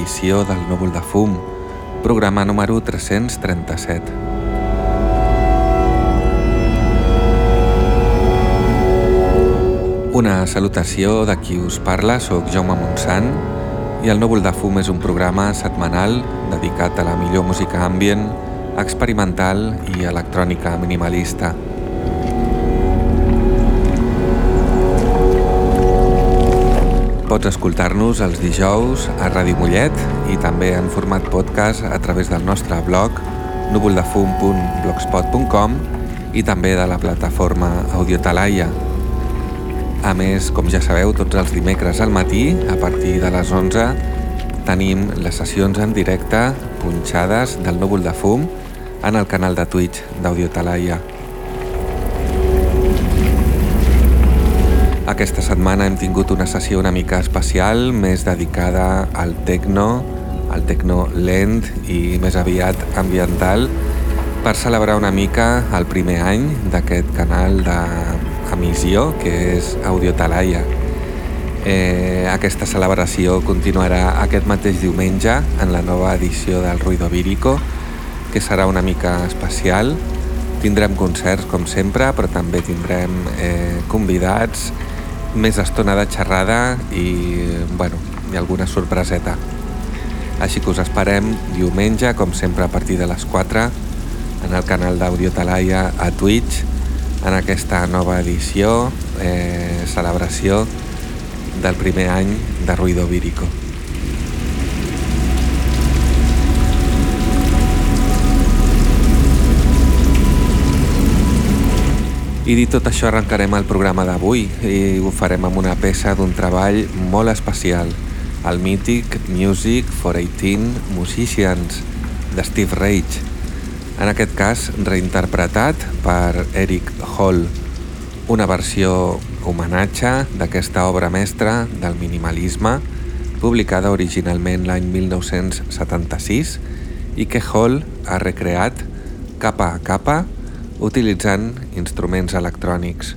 edició del Núvol de Fum, programa número 337. Una salutació de qui us parla, sóc Jaume Montsant i el Núvol de Fum és un programa setmanal dedicat a la millor música ambient, experimental i electrònica minimalista. Pots escoltar-nos els dijous a Ràdio Mollet i també en format podcast a través del nostre blog núvoldefum.blogspot.com i també de la plataforma Audiotalaia. A més, com ja sabeu, tots els dimecres al matí, a partir de les 11, tenim les sessions en directe punxades del núvol de fum en el canal de Twitch d'Audiotalaia. Aquesta setmana hem tingut una sessió una mica especial, més dedicada al techno, al techno lent i més aviat ambiental, per celebrar una mica el primer any d'aquest canal d'emissió que és Audio Talaia. Eh, aquesta celebració continuarà aquest mateix diumenge en la nova edició del Ruido Vírico, que serà una mica especial. Tindrem concerts com sempre, però també tindrem eh, convidats, més estona de xerrada i, bueno, i alguna sorpreseta. Així que us esperem diumenge, com sempre, a partir de les 4, en el canal d'Audio Talaia a Twitch, en aquesta nova edició, eh, celebració del primer any de Ruido Vírico. I dit tot això arrencarem el programa d'avui i ho farem amb una peça d'un treball molt especial, el mític Music for 18 Musicians de Steve Reich, en aquest cas reinterpretat per Eric Hall, una versió homenatge d'aquesta obra mestra del minimalisme publicada originalment l'any 1976 i que Hall ha recreat capa a capa utilitzant instruments electrònics.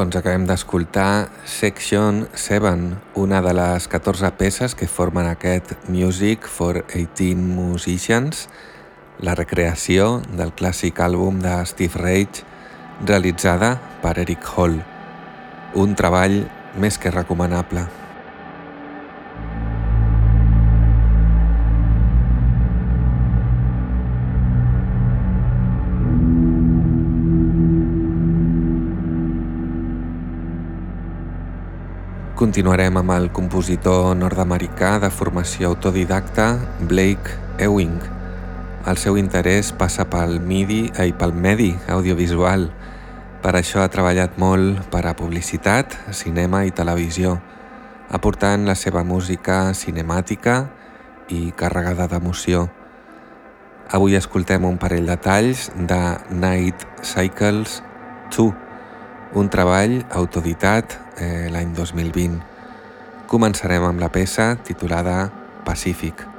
Doncs acabem d'escoltar Section 7, una de les 14 peces que formen aquest Music for 18 Musicians, la recreació del clàssic àlbum de Steve Reich realitzada per Eric Hall. Un treball més que recomanable. Continuarem amb el compositor nord-americà de formació autodidacta Blake Ewing. El seu interès passa pel MIDI i pel medi audiovisual. Per això ha treballat molt per a publicitat, cinema i televisió, aportant la seva música cinemàtica i carregada d'emoció. Avui escoltem un parell de talls de Night Cycles 2, un treball autoditat eh, l'any 2020. Començarem amb la peça titulada Pacífic.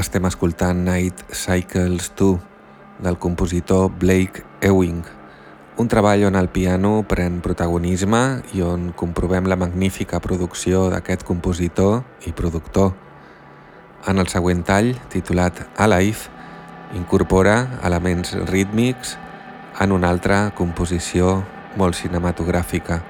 Estem escoltant Night Cycles 2 del compositor Blake Ewing, un treball on el piano pren protagonisme i on comprovem la magnífica producció d'aquest compositor i productor. En el següent tall, titulat Alive, incorpora elements rítmics en una altra composició molt cinematogràfica.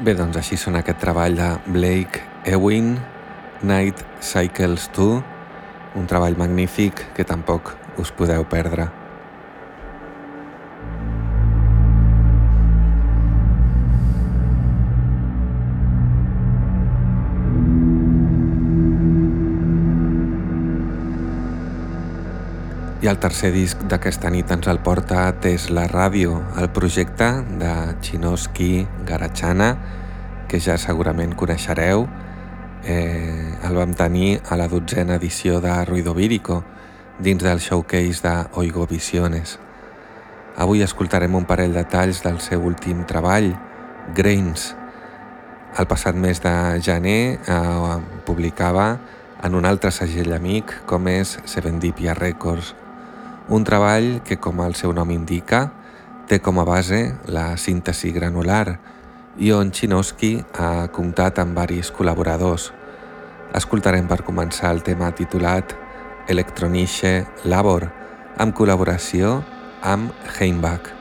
Bé, doncs així són aquest treball de Blake Ewing, Night Cycles 2, un treball magnífic que tampoc us podeu perdre. I el tercer disc d'aquesta nit ens el porta Tesla Radio, el projecte de Chinoski Garachana, que ja segurament coneixereu. Eh, el vam tenir a la dotzena edició de Ruido Vírico, dins del showcase de Oigo Visiones. Avui escoltarem un parell de talls del seu últim treball, Grains. El passat mes de gener eh, publicava en un altre segell amic com és Serendipia Records, un treball que, com el seu nom indica, té com a base la síntesi granular i on Chinoski ha comptat amb varis col·laboradors. Escoltarem per començar el tema titulat Electronische Labor, amb col·laboració amb Heimbach.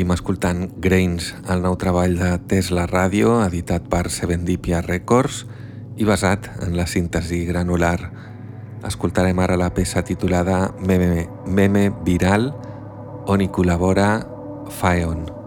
Seguim escoltant Grains, el nou treball de Tesla Radio, editat per Serendipia Records i basat en la síntesi granular. Escoltarem ara la peça titulada Meme, Meme Viral, on hi col·labora Faeon.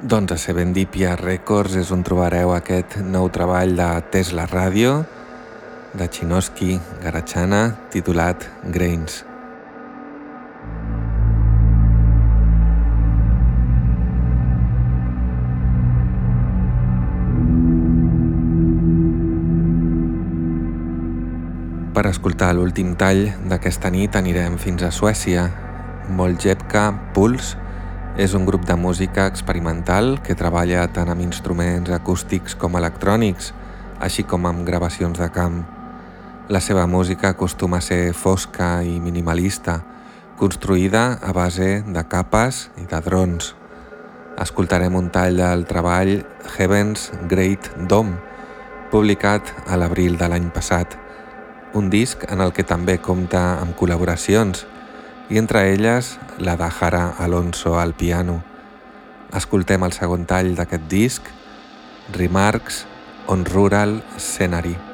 Doncs a Serendipia Records és on trobareu aquest nou treball de Tesla Radio, de Chinoski Garachana, titulat Grains. Per escoltar l'últim tall d'aquesta nit anirem fins a Suècia. Moljebka Puls és un grup de música experimental que treballa tant amb instruments acústics com electrònics, així com amb gravacions de camp. La seva música acostuma a ser fosca i minimalista, construïda a base de capes i de drons. Escoltarem un tall del treball Heaven's Great Dome, publicat a l'abril de l'any passat. Un disc en el que també compta amb col·laboracions, i entre elles la de Jara Alonso al piano. Escoltem el segon tall d'aquest disc, Remarks on Rural Scenery.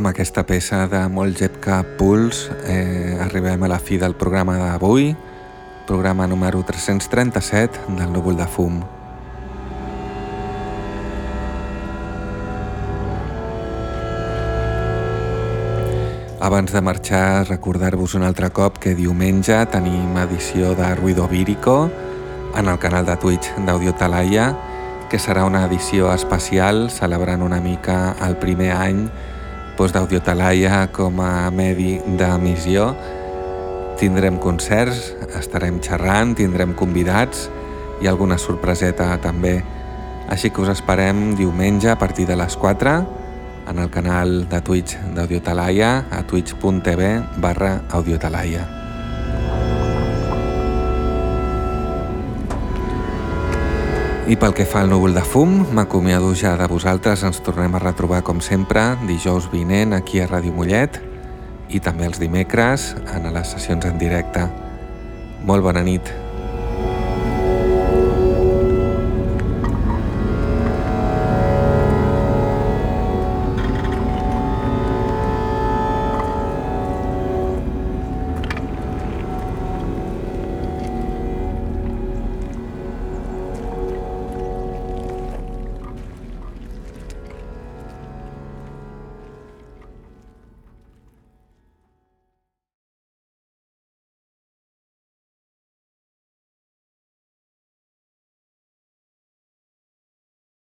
Amb aquesta peça de Moljebka Puls eh, arribem a la fi del programa d'avui, programa número 337 del Núvol de Fum. Abans de marxar, recordar-vos un altre cop que diumenge tenim edició de Ruido Vírico en el canal de Twitch d'Audio Talaia, que serà una edició especial celebrant una mica el primer any doncs, d'Audio Talaia com a medi d'emissió Tindrem concerts, estarem xerrant, tindrem convidats i alguna sorpreseta també. Així que us esperem diumenge a partir de les 4 en el canal de Twitch d'Audiotalaia a twitch.tv barra Audiotalaia. I pel que fa al núvol de fum, m'acomiado ja de vosaltres, ens tornem a retrobar com sempre dijous vinent aquí a Ràdio Mollet i també els dimecres en les sessions en directe. Molt bona nit.